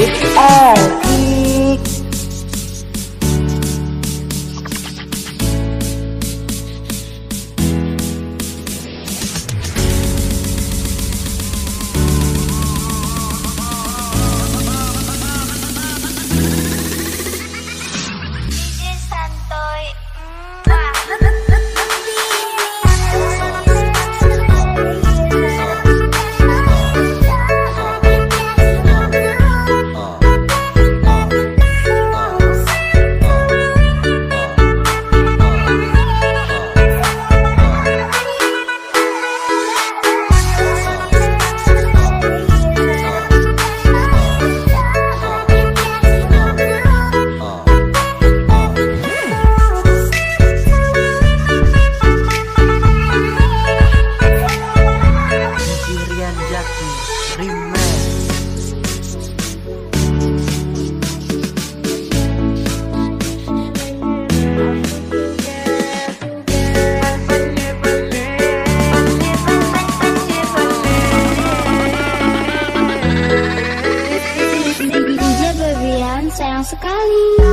Oh. Charlie.